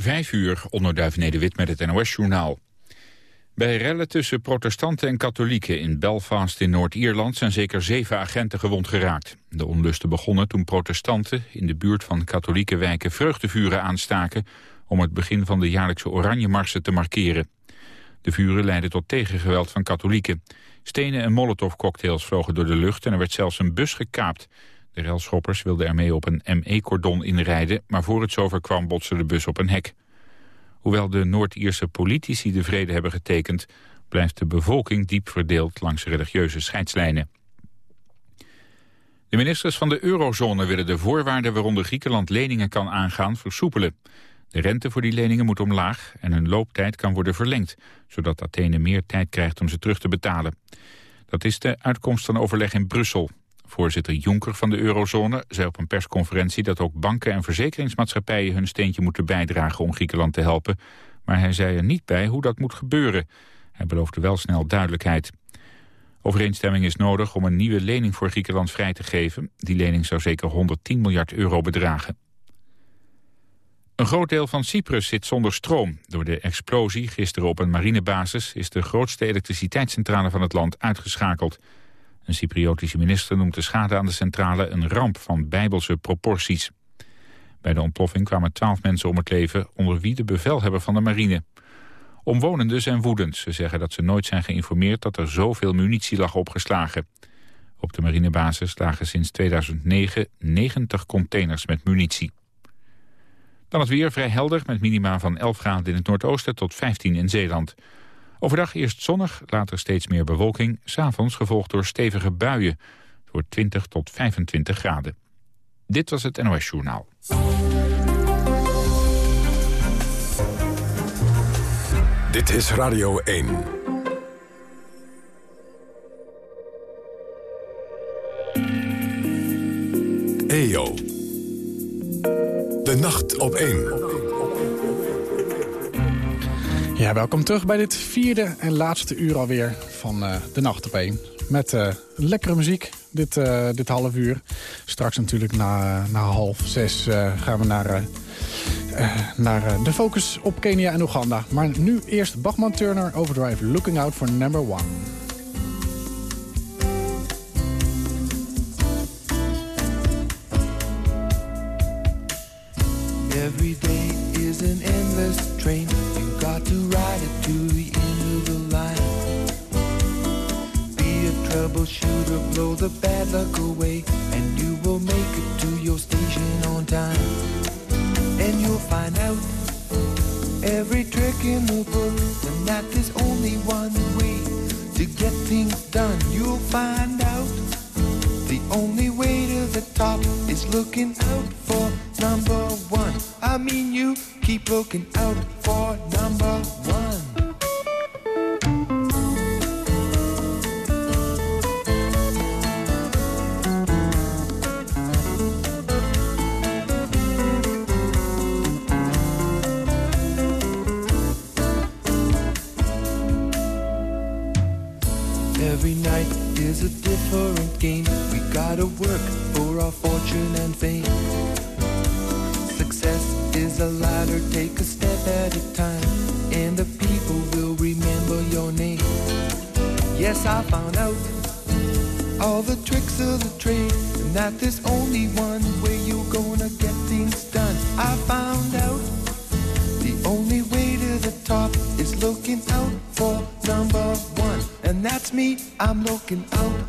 Vijf uur, onderduif Nederwit met het NOS-journaal. Bij rellen tussen protestanten en katholieken in Belfast in Noord-Ierland... zijn zeker zeven agenten gewond geraakt. De onlusten begonnen toen protestanten in de buurt van katholieke wijken... vreugdevuren aanstaken om het begin van de jaarlijkse Oranjemarsen te markeren. De vuren leidden tot tegengeweld van katholieken. Stenen en molotovcocktails vlogen door de lucht en er werd zelfs een bus gekaapt. De relschoppers wilden ermee op een ME-cordon inrijden... maar voor het zover kwam botste de bus op een hek. Hoewel de Noord-Ierse politici de vrede hebben getekend... blijft de bevolking diep verdeeld langs religieuze scheidslijnen. De ministers van de eurozone willen de voorwaarden waaronder Griekenland leningen kan aangaan versoepelen. De rente voor die leningen moet omlaag en hun looptijd kan worden verlengd, zodat Athene meer tijd krijgt om ze terug te betalen. Dat is de uitkomst van overleg in Brussel. Voorzitter Juncker van de eurozone zei op een persconferentie dat ook banken en verzekeringsmaatschappijen hun steentje moeten bijdragen om Griekenland te helpen. Maar hij zei er niet bij hoe dat moet gebeuren. Hij beloofde wel snel duidelijkheid. Overeenstemming is nodig om een nieuwe lening voor Griekenland vrij te geven. Die lening zou zeker 110 miljard euro bedragen. Een groot deel van Cyprus zit zonder stroom. Door de explosie gisteren op een marinebasis is de grootste elektriciteitscentrale van het land uitgeschakeld. Een Cypriotische minister noemt de schade aan de centrale een ramp van bijbelse proporties. Bij de ontploffing kwamen twaalf mensen om het leven, onder wie de bevelhebber van de marine. Omwonenden zijn woedend. Ze zeggen dat ze nooit zijn geïnformeerd dat er zoveel munitie lag opgeslagen. Op de marinebasis lagen sinds 2009 90 containers met munitie. Dan het weer vrij helder met minima van 11 graden in het noordoosten tot 15 in Zeeland. Overdag eerst zonnig, later steeds meer bewolking. S'avonds gevolgd door stevige buien. Door 20 tot 25 graden. Dit was het NOS Journaal. Dit is Radio 1. EO. De nacht op 1. Ja, welkom terug bij dit vierde en laatste uur alweer van uh, de Nacht op 1. Met uh, lekkere muziek dit, uh, dit half uur. Straks natuurlijk na, na half zes gaan we naar, naar de focus op Kenia en Oeganda. Maar nu eerst Bachman Turner Overdrive Looking Out for Number One. Is an endless train got to ride it to the end of the line. Be a troubleshooter, blow the bad luck away, and you will make it to your station on time. And you'll find out every trick in the book, and that there's only one way to get things done. You'll find out only way to the top is looking out for number one. I mean, you keep looking out for number one. Every night is a different game. Gotta work for our fortune and fame Success is a ladder, take a step at a time, and the people will remember your name. Yes, I found out all the tricks of the trade, and that there's only one way you're gonna get things done. I found out the only way to the top is looking out for number one, and that's me. I'm looking out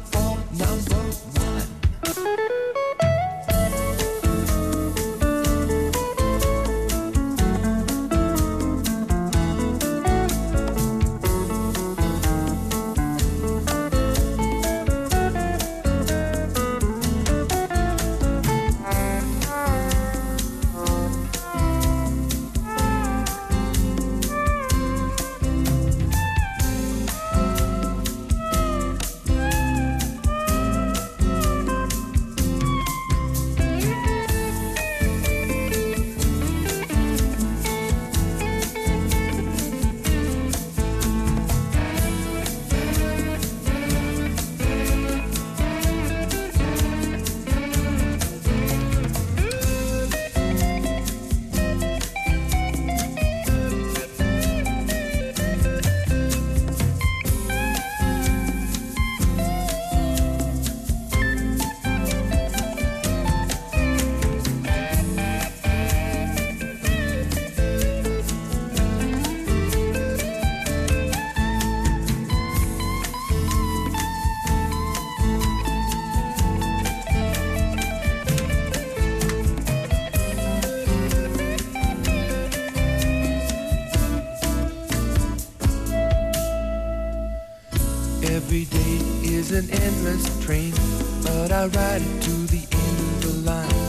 is an endless train, but I ride it to the end of the line.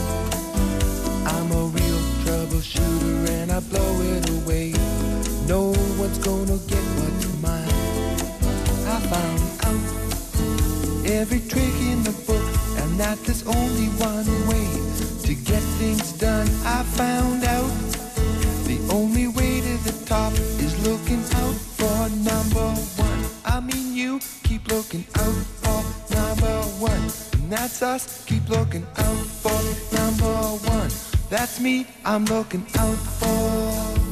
I'm a real troubleshooter and I blow it away. No one's gonna get what's mine. I found out every trick in the book and that there's only one way to get things done. I found out the only way to the top that's us. Keep looking out for number one. That's me, I'm looking out for.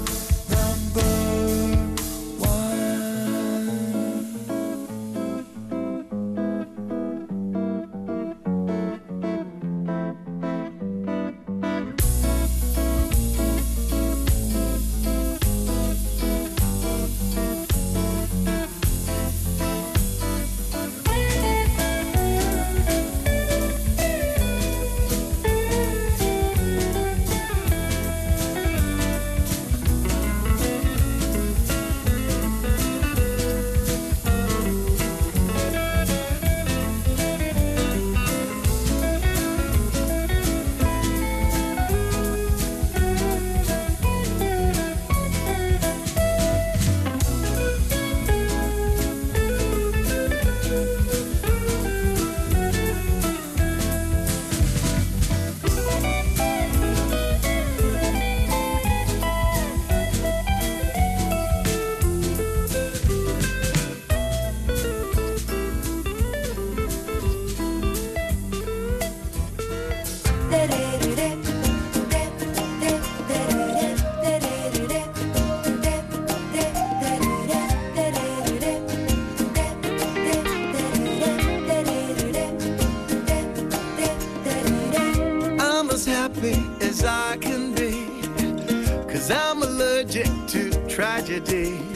day.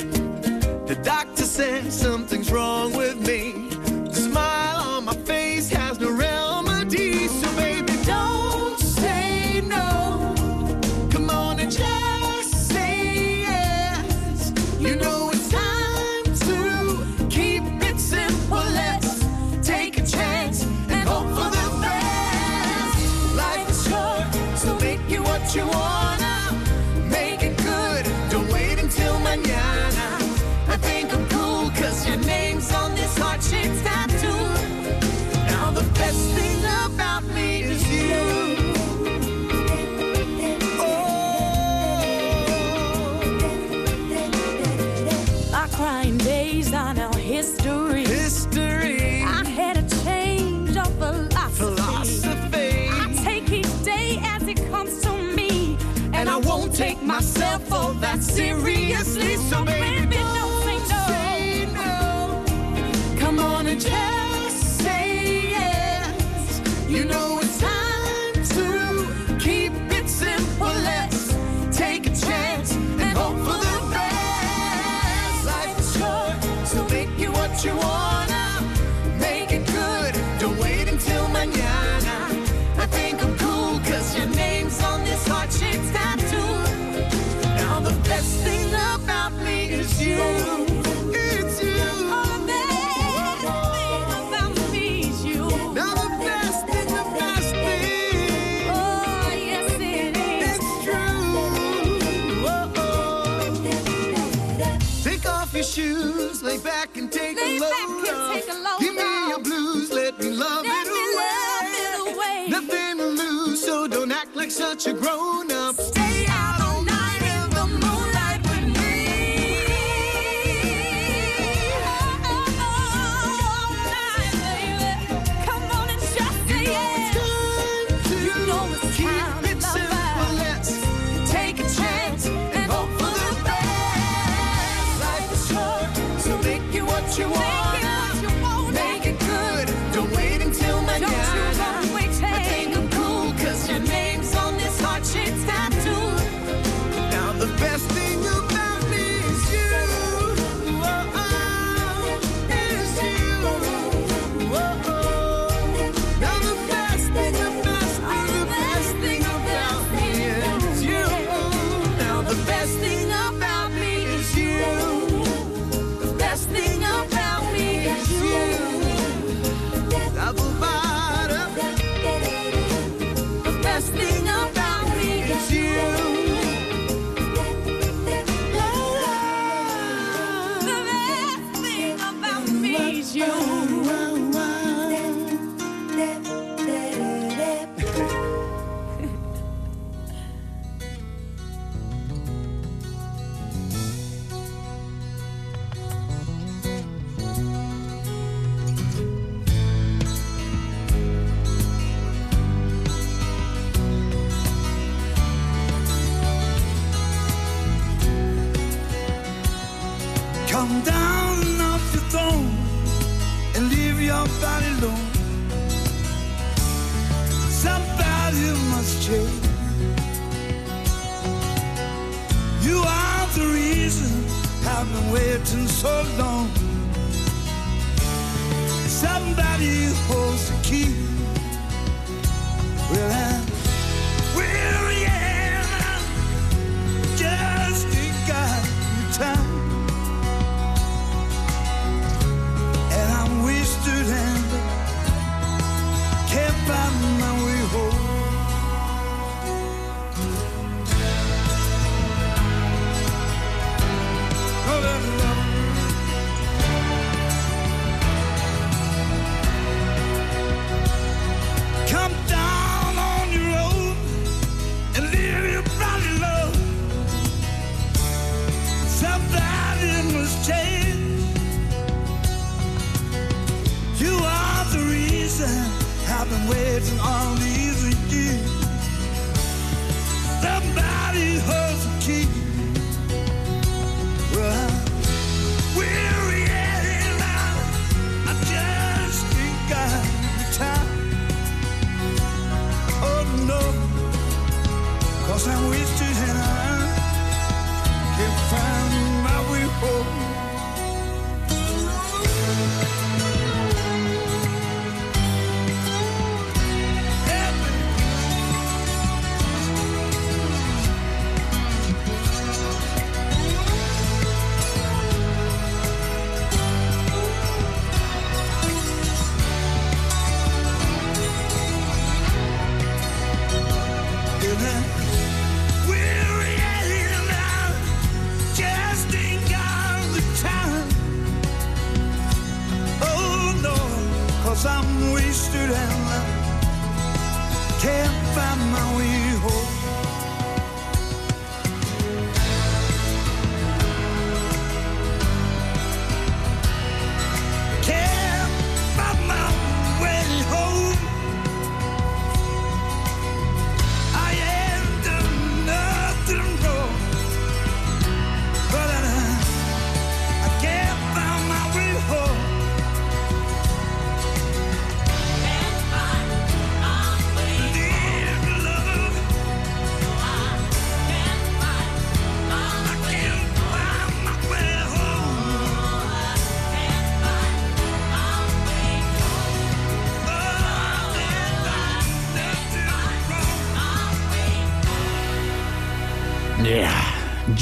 you grown Come down off your throne and leave your body alone. Somebody must change. You are the reason I've been waiting so long. Somebody holds the key.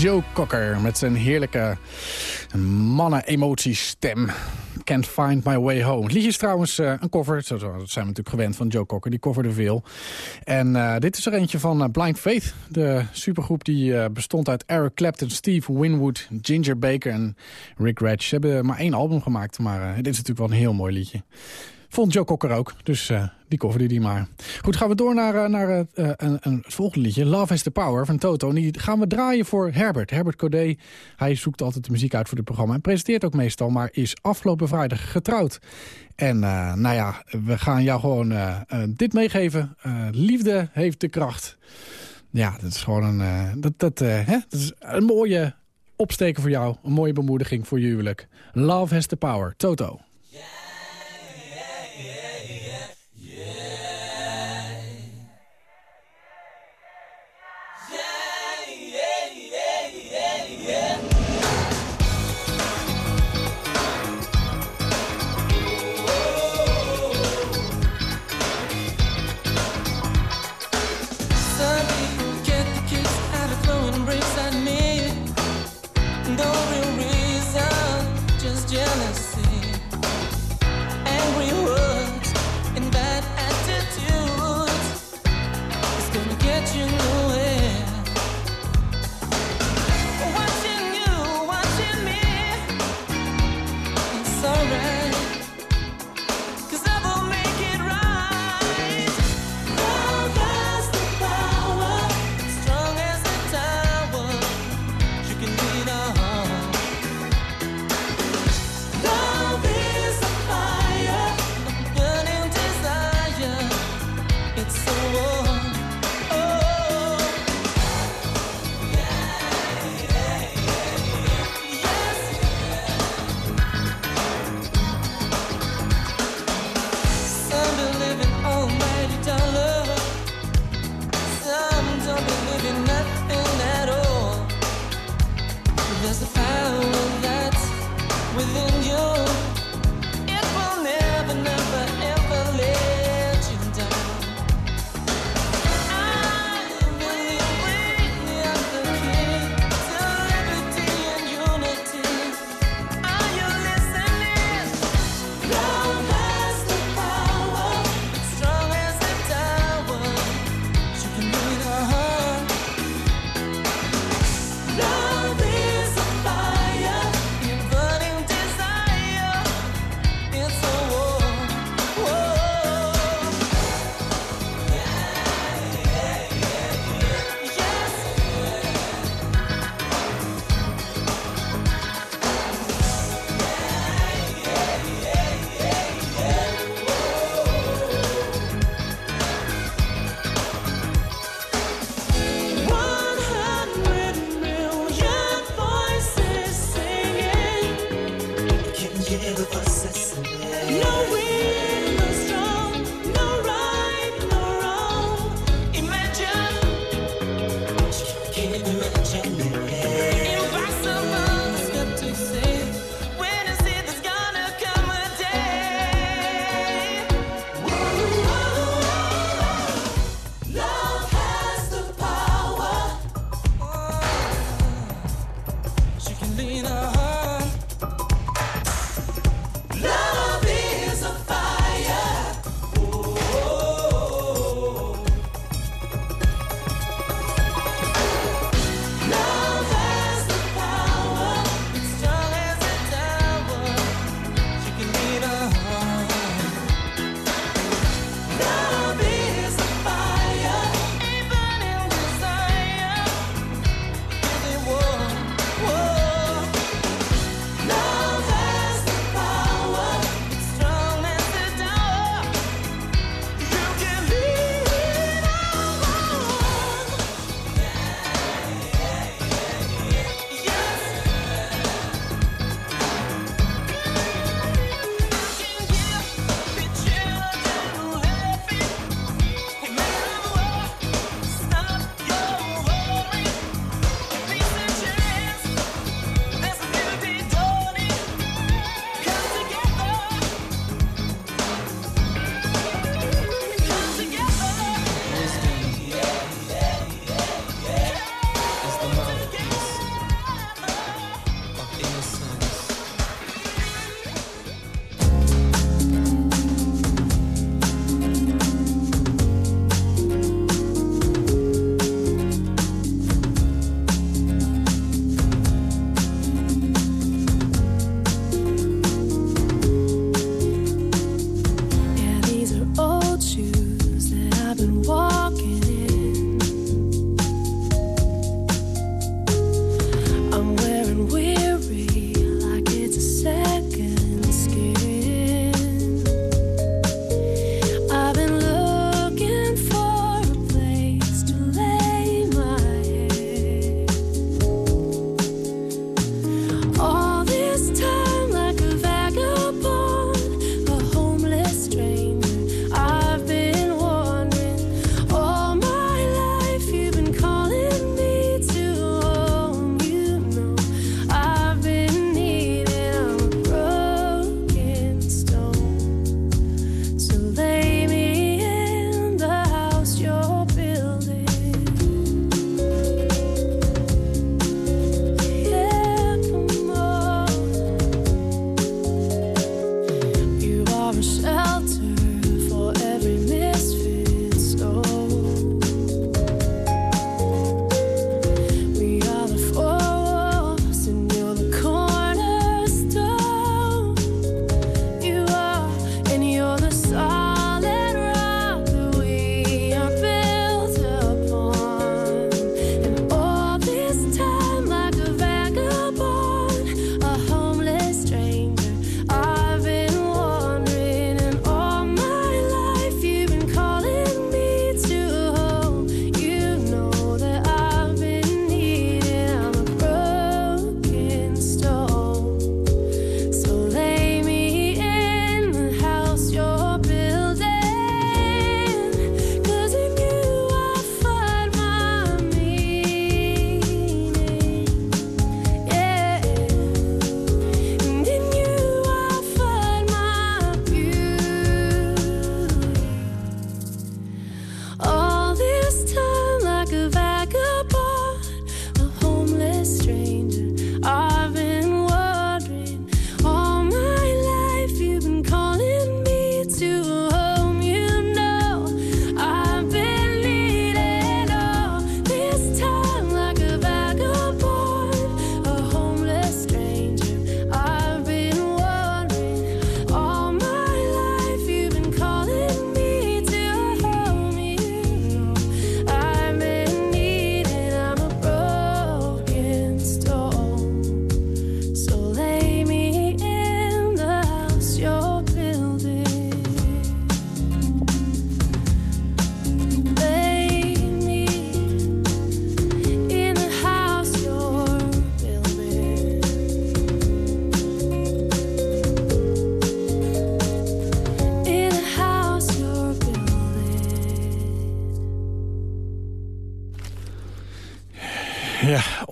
Joe Cocker met zijn heerlijke mannen-emotiestem. Can't find my way home. Het liedje is trouwens eh, een cover. Dat zijn we natuurlijk gewend van Joe Cocker. Die coverde veel. En eh, dit is er eentje van eh, Blind Faith. De supergroep die bestond uit Eric Clapton, Steve Winwood, Ginger Baker en Rick Ratch. Ze hebben maar één album gemaakt. Maar dit is natuurlijk wel een heel mooi liedje. Vond Joe Cocker ook. Dus eh, die coverde die maar. Goed, gaan we door naar, eh, naar eh, een, een, het volgende liedje. Love has the Power van Toto. En die gaan we draaien voor Herbert. Herbert Codé. Hij zoekt altijd de muziek uit voor dit programma. En presenteert ook meestal. Maar is afgelopen vrijdag getrouwd. En nou ja, we gaan jou gewoon dit meegeven. Liefde heeft de kracht. Ja, dat is gewoon een, dat, dat, hè? dat is een mooie opsteken voor jou. Een mooie bemoediging voor je huwelijk. Love has the power. Toto.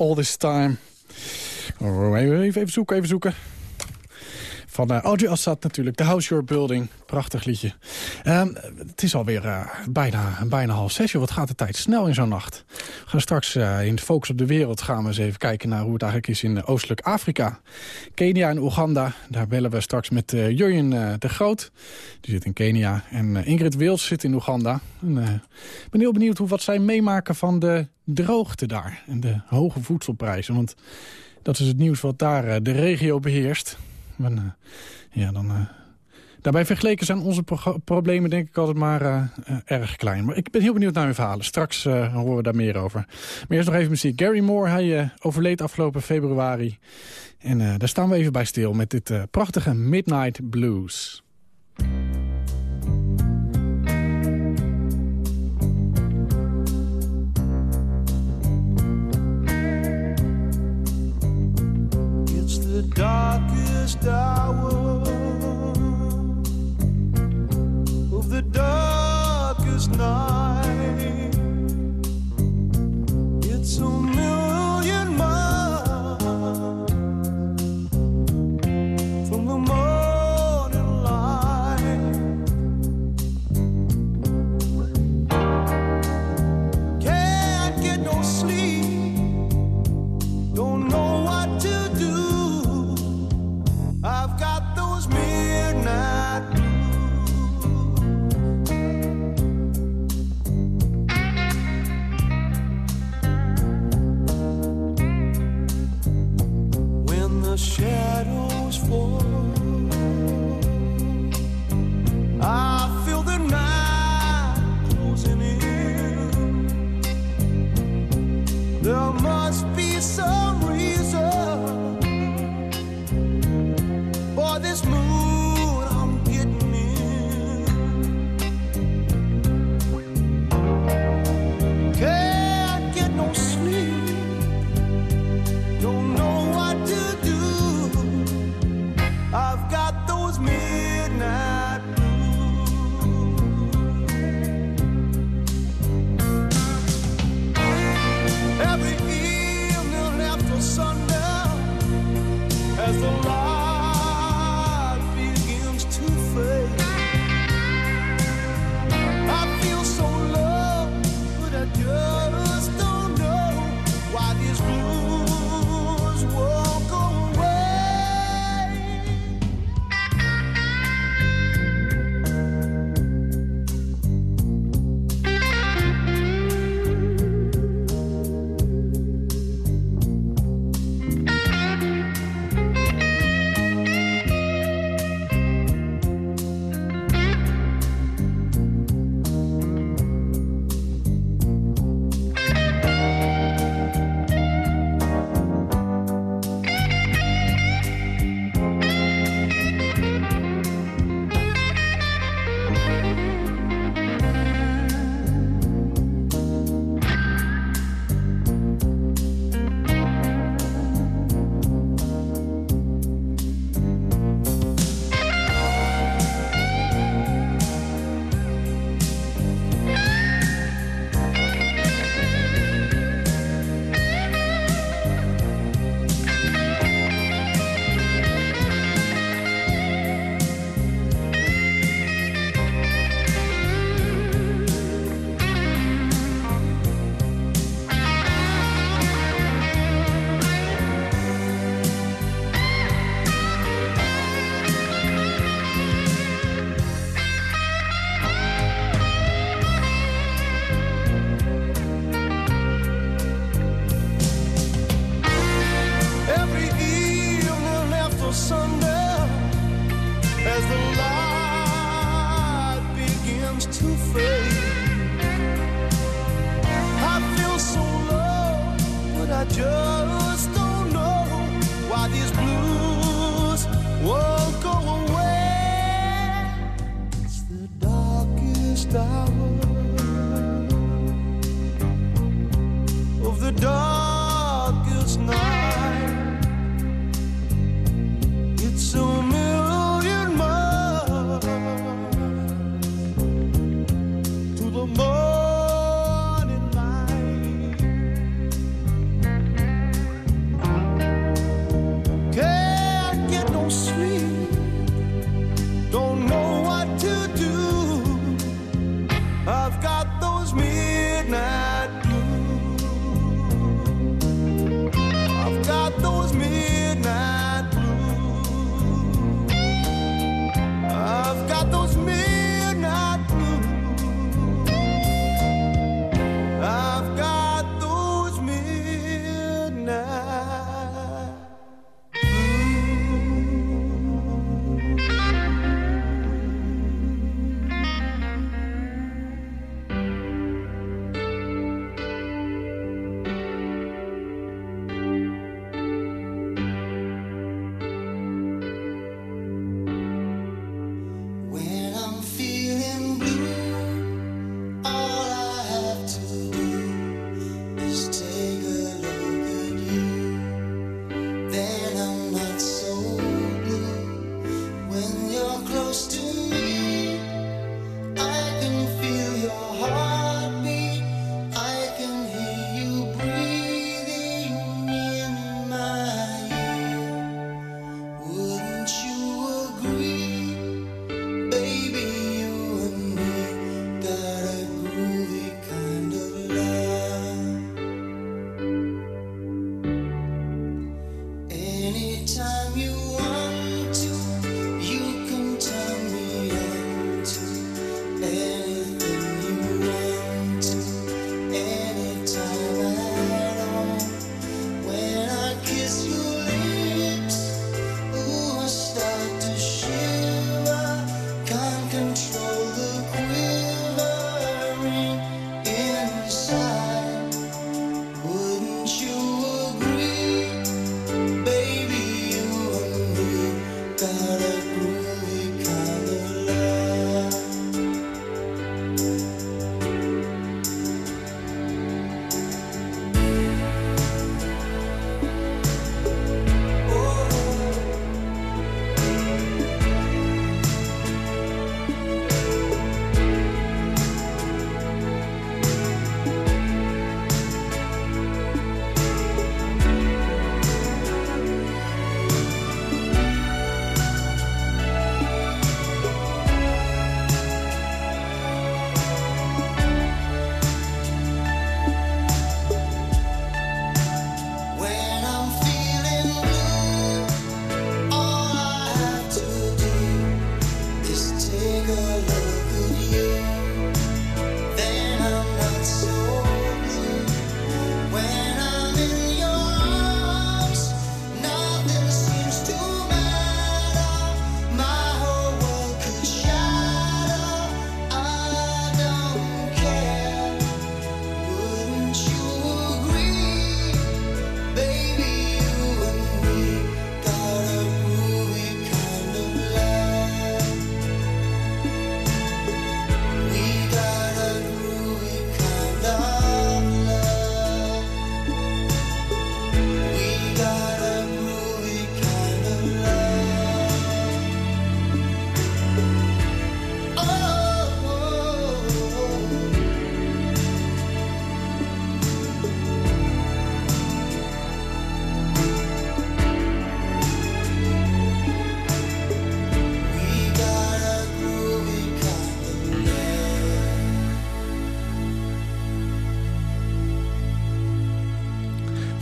All this time. Oh, even, even zoeken, even zoeken. Van uh, Assad natuurlijk, The House Your Building. Prachtig liedje. Ehm, het is alweer uh, bijna, bijna half zes. Wat gaat de tijd snel in zo'n nacht. We gaan straks uh, in Focus op de Wereld gaan we eens even kijken naar hoe het eigenlijk is in Oostelijk Afrika. Kenia en Oeganda. Daar bellen we straks met Jurjen de Groot. Die zit in Kenia. En Ingrid Wils zit in Oeganda. Ik ben heel benieuwd hoe wat zij meemaken van de droogte daar. En de hoge voedselprijzen. Want dat is het nieuws wat daar de regio beheerst. En, uh, ja, dan, uh, daarbij vergeleken zijn onze pro problemen denk ik altijd maar uh, erg klein. Maar ik ben heel benieuwd naar uw verhalen. Straks horen we daar meer over. Maar eerst nog even muziek. Gary Moore, hij overleed afgelopen februari. En daar staan we even bij stil met dit prachtige Midnight Blues. Hour of the darkest night. It's a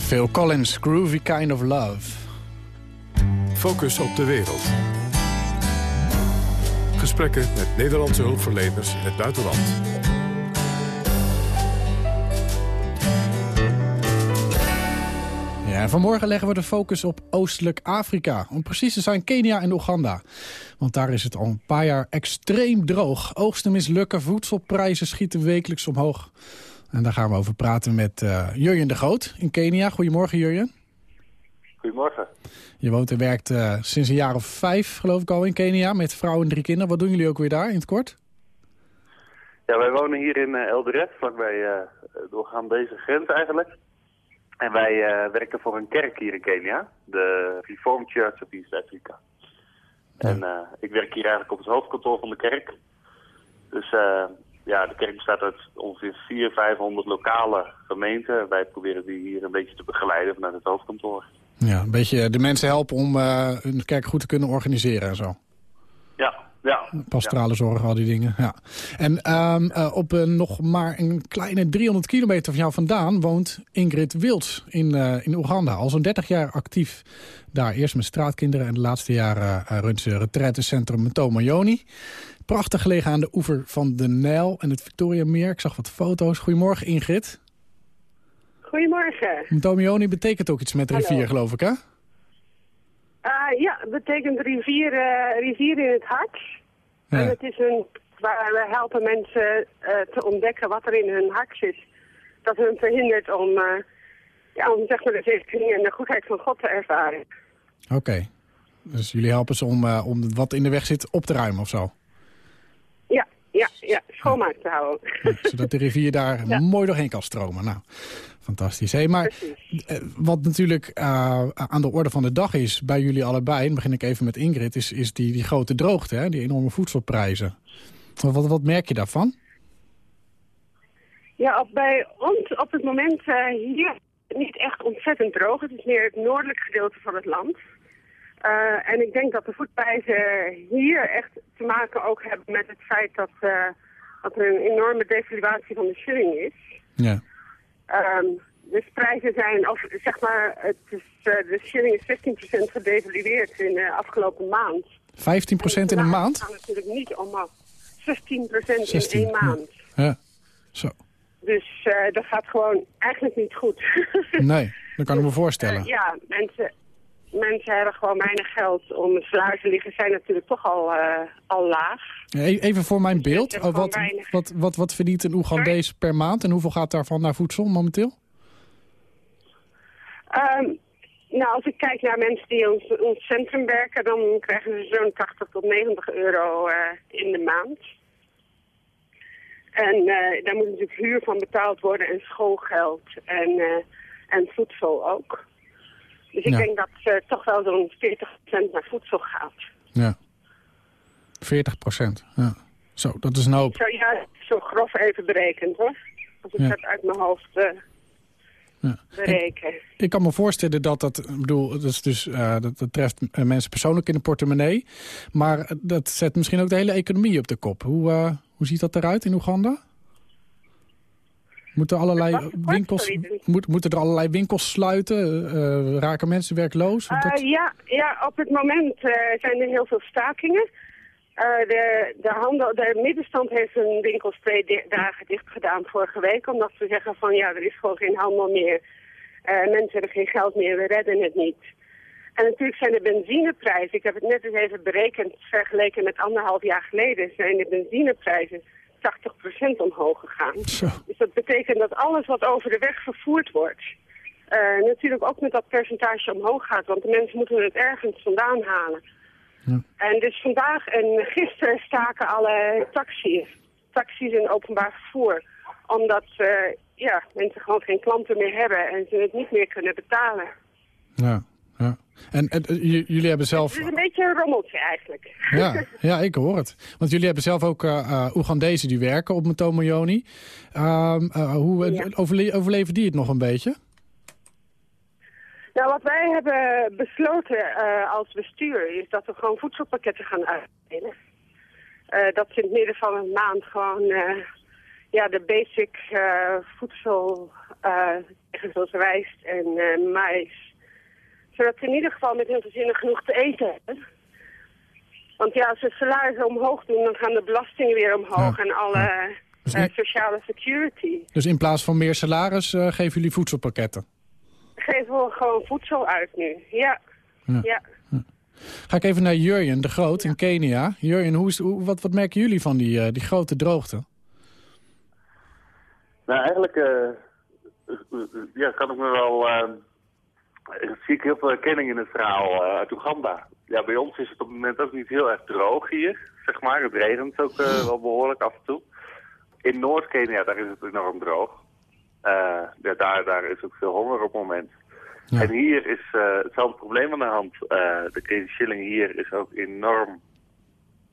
Phil Collins, Groovy Kind of Love. Focus op de wereld. Gesprekken met Nederlandse hulpverleners in het buitenland. Ja, en vanmorgen leggen we de focus op Oostelijk Afrika. Om precies te zijn Kenia en Oeganda. Want daar is het al een paar jaar extreem droog. Oogsten mislukken, voedselprijzen schieten wekelijks omhoog. En daar gaan we over praten met eh Jurjen de Groot in Kenia. Goedemorgen Jurjen. Goedemorgen. Je woont en werkt eh, sinds een jaar of vijf, geloof ik al, in Kenia... met vrouw en drie kinderen. Wat doen jullie ook weer daar, in het kort? Ja, wij wonen hier in uh, Eldoret, vlakbij uh, de Oegandese grens eigenlijk. En wij uh, werken voor een kerk hier in Kenia, de Reformed Church of East Africa. En uh, ik werk hier eigenlijk op het hoofdkantoor van de kerk. Dus uh, ja, de kerk bestaat uit ongeveer 400, 500 lokale gemeenten. Wij proberen die hier een beetje te begeleiden vanuit het hoofdkantoor. Ja, een beetje de mensen helpen om uh, hun kerk goed te kunnen organiseren en zo. Ja, ja. Pastorale zorg, al die dingen, ja. En um, uh, op uh, nog maar een kleine 300 kilometer van jou vandaan woont Ingrid Wilds in, in Oeganda. Al zo'n 30 jaar actief daar. Eerst met straatkinderen en de laatste jaren runt ze retreatecentrum Mtomayoni. Prachtig gelegen aan de oever van de Nijl en het Victoriameer. Ik zag wat foto's. Goedemorgen Ingrid. Goedemorgen. Mtomayoni betekent ook iets met rivier, Hallo. geloof ik, hè? Uh, ja, het betekent rivier, uh, rivier in het hart. Ja. En het is een, waar we helpen mensen uh, te ontdekken wat er in hun hart zit. Dat hun verhindert om, ja, om zeg maar, de zeging en de goedheid van God te ervaren. Oké. Okay. Dus jullie helpen ze om, om wat in de weg zit op te ruimen of zo? Ja, ja, schoonmaak te houden. Zodat de rivier daar ja. mooi doorheen kan stromen. Nou, fantastisch. Hey, maar uh, wat natuurlijk uh, aan de orde van de dag is bij jullie allebei... en begin ik even met Ingrid, is, is die, die grote droogte, hè? die enorme voedselprijzen. Wat, wat merk je daarvan? Ja, op, bij ons op het moment uh, hier niet echt ontzettend droog. Het is meer het noordelijk gedeelte van het land. Uh, en ik denk dat de voedprijzen hier echt te maken ook hebben met het feit dat, uh, dat er een enorme devaluatie van de shilling is. Ja. Um, dus prijzen zijn, of zeg maar, het is, uh, de shilling is 15% gedevalueerd in de afgelopen maand. 15% in een maand? Het gaat natuurlijk niet 16%, 16 in één maand. Ja, ja. zo. Dus dat gaat gewoon eigenlijk niet goed. nee, dat kan ik me voorstellen. ja, mensen, mensen hebben gewoon weinig geld om het salaris te liggen, zijn natuurlijk toch al, uh, al laag. Even voor mijn beeld, dus wat, wat, wat, wat verdient een Oegandees per maand en hoeveel gaat daarvan naar voedsel momenteel? Um, nou, als ik kijk naar mensen die in ons, ons centrum werken, dan krijgen ze zo'n 80 tot 90 euro uh, in de maand. En uh, daar moet natuurlijk huur van betaald worden en schoolgeld en, en voedsel ook. Dus ik ja. denk dat uh, toch wel zo'n 40% naar voedsel gaat. Ja. 40%, ja. Zo, dat is een hoop. Zo, ja, zo grof even berekend hoor. Als ik ja. dat uit mijn hoofd uh, ja. bereken. Ik, ik, kan me voorstellen dat dat, ik bedoel, dat, is dus, uh, dat, dat treft mensen persoonlijk in de portemonnee. Maar dat zet misschien ook de hele economie op de kop. Hoe, hoe ziet dat eruit in Oeganda? Moeten, allerlei winkels, moet, moeten er allerlei winkels sluiten? Uh, raken mensen werkloos? Dat... ja, ja, op het moment zijn er heel veel stakingen. de, de, handel, de middenstand heeft hun winkels twee di dagen dicht gedaan vorige week. Omdat ze zeggen van ja, er is gewoon geen handel meer. mensen hebben geen geld meer, we redden het niet. En natuurlijk zijn de benzineprijzen, ik heb het net eens even berekend, vergeleken met anderhalf jaar geleden, zijn de benzineprijzen 80% omhoog gegaan. Zo. Dus dat betekent dat alles wat over de weg vervoerd wordt... Uh, natuurlijk ook met dat percentage omhoog gaat. Want de mensen moeten het ergens vandaan halen. Ja. En dus vandaag en gisteren staken alle taxis. Taxis en openbaar vervoer. Omdat uh, ja, mensen gewoon geen klanten meer hebben en ze het niet meer kunnen betalen. Ja, ja. En, en jullie hebben zelf... Het is een beetje een rommeltje eigenlijk. Ja, ja ik hoor het. Want jullie hebben zelf ook uh, Oegandezen die werken op Mtomayoni. Uh, uh, hoe ja. overle overleven die het nog een beetje? Nou, wat wij hebben besloten als bestuur is dat we gewoon voedselpakketten gaan uitdelen. dat ze in het midden van een maand gewoon ja, de basic voedsel eh ergens als rijst en eh mais. Zodat ze in ieder geval met hun gezinnen genoeg te eten hebben. Want ja, als ze salarissen omhoog doen, dan gaan de belastingen weer omhoog Ja. en alle Dus eh, in- sociale security. Dus in plaats van meer salaris eh, geven jullie voedselpakketten. Geven we gewoon voedsel uit nu. Ja. Ja. ja. Ga ik even naar Jurjen de Groot in Kenia. Jurjen, hoe is, hoe, wat, wat merken jullie van die, eh, die grote droogte? Nou, eigenlijk ja, kan ik me wel... eh, zie ik heel veel herkenning in het verhaal eh, uit Oeganda. Ja, bij ons is het op het moment ook niet heel erg droog hier, zeg maar. Het regent ook eh, wel behoorlijk af en toe. In Noord-Kenia, daar is het enorm droog. Ja, daar, daar is ook veel honger op het moment. Ja. En hier is hetzelfde probleem aan de hand. Eh, de shilling hier is ook enorm...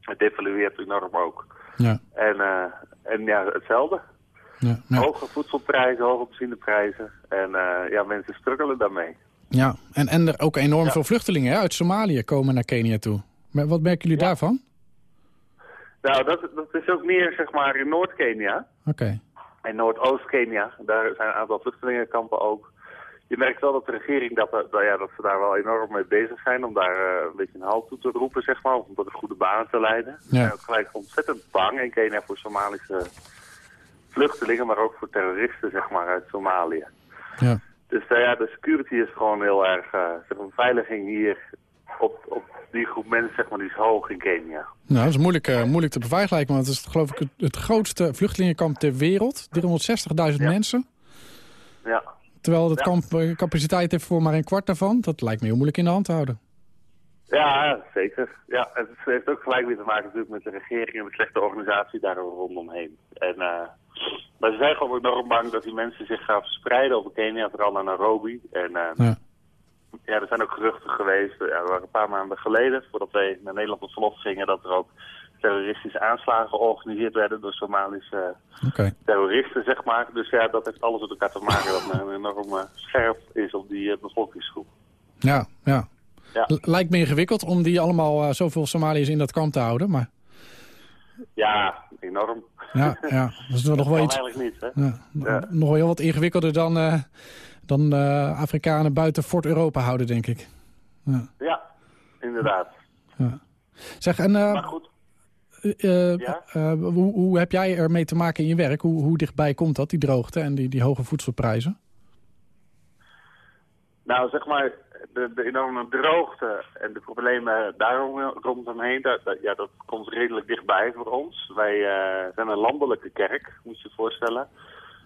Het devalueert enorm ook. Ja, En, en ja, hetzelfde. ja, ja. Hoge voedselprijzen, hoge benzineprijzen. En ja, mensen struggelen daarmee. Ja. En, en er ook enorm Ja. veel vluchtelingen hè, uit Somalië komen naar Kenia toe. Maar wat merken jullie Ja. daarvan? Nou, dat, dat is ook meer zeg maar in Noord-Kenia. Oké, En Noordoost-Kenia. Daar zijn een aantal vluchtelingenkampen ook. Je merkt wel dat de regering dat, dat, ja, dat ze daar wel enorm mee bezig zijn om daar eh, een beetje een halt toe te roepen, zeg maar. Om tot goede banen te leiden. Ze Ja. zijn ook gelijk ontzettend bang in Kenia voor Somalische vluchtelingen, maar ook voor terroristen, zeg maar, uit Somalië. ja. Dus eh, ja, de security is gewoon heel erg, eh zeg maar, beveiliging hier op, op die groep mensen, zeg maar, die is hoog in Kenia. Nou, dat is moeilijk, eh, moeilijk te beveiligen, want het is geloof ik het, het grootste vluchtelingenkamp ter wereld. 360.000 Ja. mensen. Ja. Terwijl het Ja. kamp eh, capaciteit heeft voor maar een kwart daarvan. Dat lijkt me heel moeilijk in de hand te houden. Ja, zeker. Ja, het heeft ook gelijk weer te maken natuurlijk met de regering en de slechte organisatie daar rondomheen. En, eh, maar ze zijn gewoon enorm bang dat die mensen zich gaan verspreiden over Kenia, vooral naar Nairobi. En eh, Ja. ja, er zijn ook geruchten geweest, eh, ja, we waren een paar maanden geleden, voordat wij naar Nederland op verlof gingen, dat er ook terroristische aanslagen georganiseerd werden door Somalische terroristen, zeg maar. Dus ja, dat heeft alles met elkaar te maken dat men enorm eh, scherp is op die eh, bevolkingsgroep. Ja, ja. Ja. Lijkt me ingewikkeld om die allemaal eh, zoveel Somaliërs in dat kamp te houden. Maar Ja, enorm. ja, ja. dat is nog wel iets. eigenlijk niet, hè? Ja, Ja. Nog wel heel wat ingewikkelder dan, eh, dan eh, Afrikanen buiten Fort Europa houden, denk ik. Ja, Ja, inderdaad. ja. Zeg, en eh, Maar goed, Ja? hoe, hoe heb jij ermee te maken in je werk? Hoe, hoe dichtbij komt dat, die droogte en die, die hoge voedselprijzen? Nou zeg maar, de, de enorme droogte en de problemen daarom rondomheen, dat, dat- ja, dat komt redelijk dichtbij voor ons. Wij eh, zijn een landelijke kerk, moet je je voorstellen,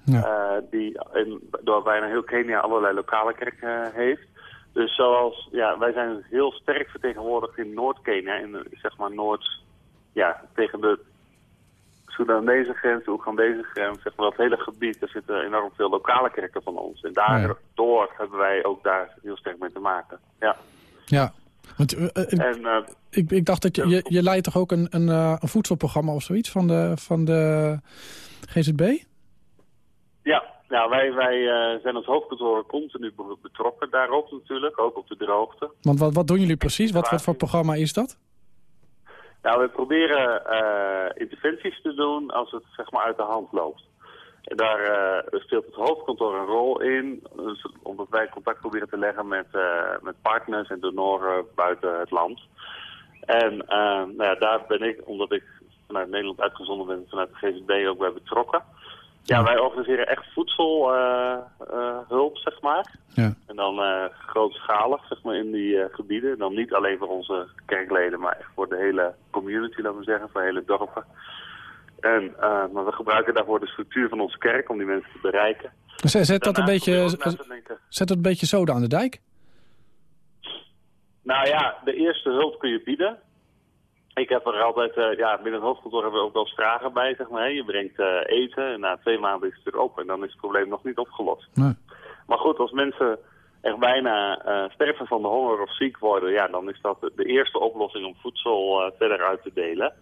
Ja. eh, die in, door bijna heel Kenia allerlei lokale kerken heeft. Dus zoals, ja, wij zijn heel sterk vertegenwoordigd in Noord-Kenia, in zeg maar Noord, ja, tegen de Soedanese grens, de Oegandese grens, zeg maar dat hele gebied, daar zitten enorm veel lokale kerken van ons. En daardoor hebben wij ook daar heel sterk mee te maken. Ja. Ja, want eh, eh, ik, En eh, ik, ik dacht dat je, je, je leidt toch ook een, een, een voedselprogramma of zoiets van de, van de GZB? ja, nou, wij, wij zijn als hoofdkantoor continu be- betrokken daarop natuurlijk, ook op de droogte. Want wat, wat doen jullie precies? Wat, wat voor programma is dat? Nou, we proberen eh, interventies te doen als het zeg maar uit de hand loopt. En daar eh, speelt het hoofdkantoor een rol in, dus omdat wij contact proberen te leggen met, eh, met partners en donoren buiten het land. En nou ja, daar ben ik, omdat ik vanuit Nederland uitgezonden ben, vanuit de GZB ook bij betrokken. Ja, wij organiseren echt voedselhulp, zeg maar. Ja. En dan eh, grootschalig, zeg maar, in die eh, gebieden. Dan niet alleen voor onze kerkleden, maar echt voor de hele community, laten we zeggen, voor hele dorpen. En, eh, maar we gebruiken daarvoor de structuur van onze kerk om die mensen te bereiken. Zet, zet dat een beetje, zet dat een beetje zoden aan de dijk? Nou ja, de eerste hulp kun je bieden. Ik heb er altijd, eh, ja, binnen het hoofdkantoor hebben we ook wel eens vragen bij, zeg maar. hè. Je brengt eh, eten en na twee maanden is het weer op en dan is het probleem nog niet opgelost. Nee. Maar goed, als mensen echt bijna eh, sterven van de honger of ziek worden, ja, dan is dat de, eerste oplossing om voedsel verder uit te delen.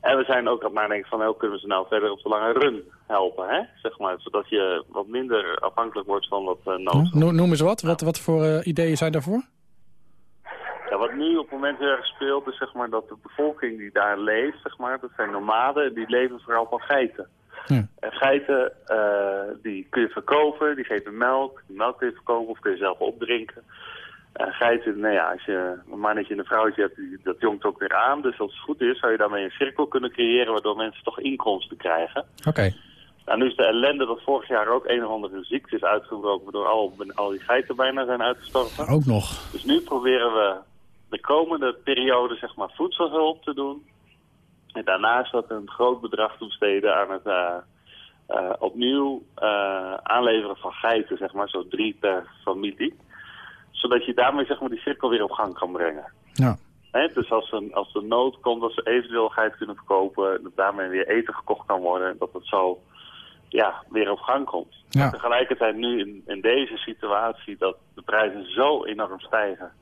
En we zijn ook aan het nadenken van hoe kunnen we ze nou verder op de lange run helpen, hè? Zeg maar, zodat je wat minder afhankelijk wordt van wat nood. No, noem eens wat. Wat, wat voor ideeën zijn daarvoor? Ja, wat nu op het moment heel erg speelt, is zeg maar dat de bevolking die daar leeft, zeg maar, dat zijn nomaden, die leven vooral van geiten. Ja. En geiten, eh, die kun je verkopen, die geven melk. Die melk kun je verkopen of kun je zelf opdrinken. En geiten, nou ja, als je een mannetje en een vrouwtje hebt, die, dat jongt ook weer aan. Dus als het goed is, zou je daarmee een cirkel kunnen creëren... waardoor mensen toch inkomsten krijgen. Oké. Nou, nu is de ellende dat vorig jaar ook een of andere ziekte is uitgebroken... waardoor al, al die geiten bijna zijn uitgestorven. Ook nog. Dus nu proberen we de komende periode zeg maar voedselhulp te doen. En daarnaast dat een groot bedrag te besteden aan het eh, eh, opnieuw eh, aanleveren van geiten, zeg maar, zo drie per familie. Zodat je daarmee zeg maar die cirkel weer op gang kan brengen. Ja. Hè, dus als, een, als er nood komt, dat ze eventueel geit kunnen verkopen, dat daarmee weer eten gekocht kan worden, en dat het zo ja, weer op gang komt. Ja. Maar tegelijkertijd nu in, in deze situatie dat de prijzen zo enorm stijgen.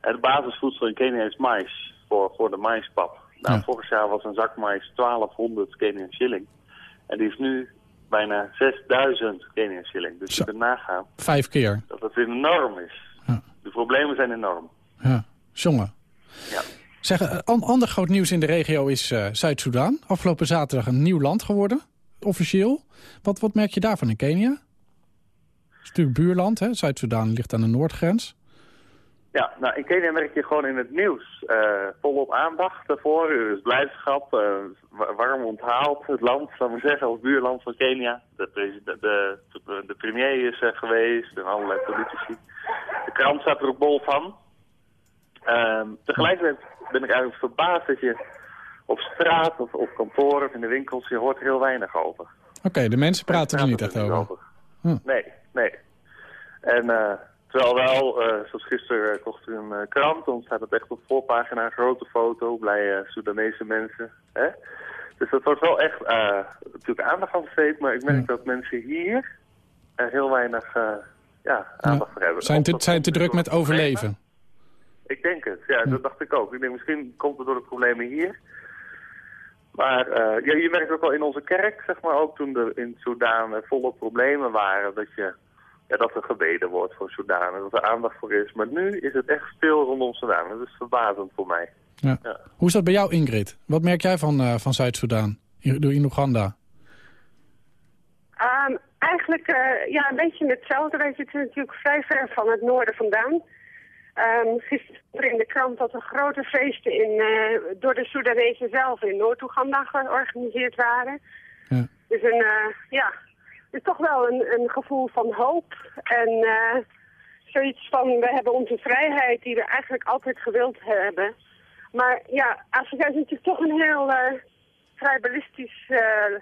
Het basisvoedsel in Kenia is mais voor, voor de maispap. Nou, Ja. vorig jaar was een zak mais 1200 Kenian shilling. En die is nu bijna 6000 Kenian shilling. Dus je kunt nagaan Vijf keer. dat het enorm is. Ja. De problemen zijn enorm. Ja. Jongen. Ja. Zeg, eh, an- ander groot nieuws in de regio is eh, Zuid-Soedan. Afgelopen zaterdag een nieuw land geworden, officieel. Wat, wat merk je daarvan in Kenia? Het is natuurlijk buurland, hè? Zuid-Soedan ligt aan de noordgrens. Ja, nou in Kenia merk je gewoon in het nieuws eh, volop aandacht daarvoor. Is blijdschap, wa- warm onthaald het land, ik maar zeggen, als buurland van Kenia. De, de, de, de premier is er geweest en allerlei politici. De krant staat er ook bol van. Ehm, tegelijkertijd ben ik eigenlijk verbaasd dat je op straat of op kantoor of in de winkels, je hoort er heel weinig over. Oké, de mensen praten er niet echt over. Hm. Nee, nee. En eh, terwijl wel, eh, zoals gisteren uh, kocht u een eh, krant, dan staat het echt op voorpagina, een grote foto, blije Soedanese mensen. Hè? Dus dat wordt wel echt eh, natuurlijk aandacht aan besteed, maar ik merk Ja. dat mensen hier er heel weinig eh, ja, aandacht voor hebben. Zijn te, zijn te druk met overleven. Ik denk het, ja, dat dacht ik ook. Ik denk misschien komt het door de problemen hier. Maar eh, ja, je merkt ook wel in onze kerk, zeg maar, ook toen er in Soedan eh, volle problemen waren, dat, je, ja, dat er gebeden wordt voor Soedan en dat er aandacht voor is. Maar nu is het echt stil rondom Soedan. Dat is verbazend voor mij. Ja. Ja. Hoe is dat bij jou, Ingrid? Wat merk jij van, eh, van Zuid-Soedan? In, in Oeganda? Ehm, eigenlijk eh, ja, een beetje hetzelfde. Wij zitten natuurlijk vrij ver van het noorden vandaan. Ehm gisteren stond er in de krant dat er grote feesten in, eh, door de Soedanezen zelf in Noord-Oeganda georganiseerd waren. Ja. Dus een, eh, ja, is toch wel een, een gevoel van hoop. En eh, zoiets van, we hebben onze vrijheid die we eigenlijk altijd gewild hebben. Maar ja, Afrika is natuurlijk toch een heel eh tribalistisch eh,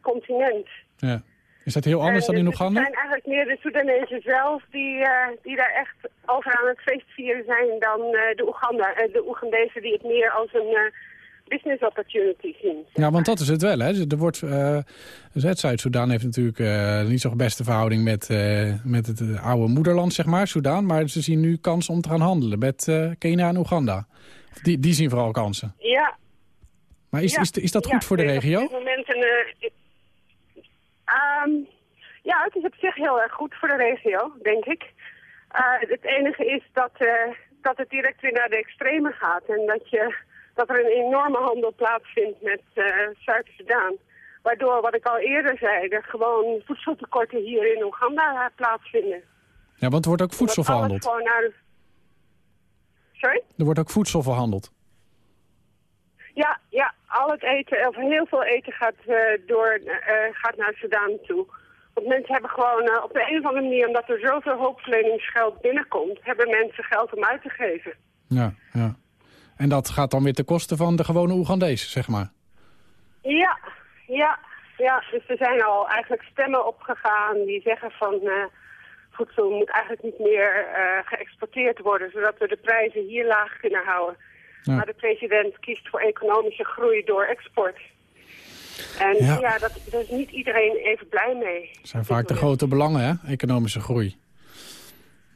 continent. Ja. Is dat heel anders En dan in dus Het Oeganda? zijn eigenlijk meer de Soedanezen zelf die, eh, die daar echt over aan het feestvieren zijn dan eh, de, Oeganda, eh, de Oegandezen die het meer als een eh, business opportunity zien. Ja, want dat is het wel. Hè. Er wordt, eh, dus Zuid-Soedan heeft natuurlijk eh, niet zo'n beste verhouding met, eh, met het oude moederland, zeg maar, Soedan. Maar ze zien nu kans om te gaan handelen met eh, Kenia en Oeganda. Die, die zien vooral kansen. Ja. Maar is, ja. is, is dat Ja, goed voor de regio? Op dit moment een, eh, ehm, ja, het is op zich heel erg goed voor de regio, denk ik. Het enige is dat, dat het direct weer naar de extreme gaat. En dat, je, dat er een enorme handel plaatsvindt met eh Zuid-Soedan. Waardoor, wat ik al eerder zei, er gewoon voedseltekorten hier in Oeganda plaatsvinden. Ja, want er wordt ook voedsel verhandeld. gewoon naar de- Sorry? Er wordt ook voedsel verhandeld. Ja, ja, al het eten, of heel veel eten gaat, eh, door, eh, gaat naar Sudan toe. Want mensen hebben gewoon op de een of andere manier, omdat er zoveel hulpverleningsgeld binnenkomt, hebben mensen geld om uit te geven. Ja, ja. En dat gaat dan weer ten koste van de gewone Oegandees, zeg maar. Ja, ja, ja. Dus er zijn al eigenlijk stemmen opgegaan die zeggen van eh, voedsel moet eigenlijk niet meer eh, geëxporteerd worden, zodat we de prijzen hier laag kunnen houden. Ja. Maar de president kiest voor economische groei door export. En Ja. ja, dat, daar is niet iedereen even blij mee. Dat zijn vaak de grote belangen, hè? Economische groei.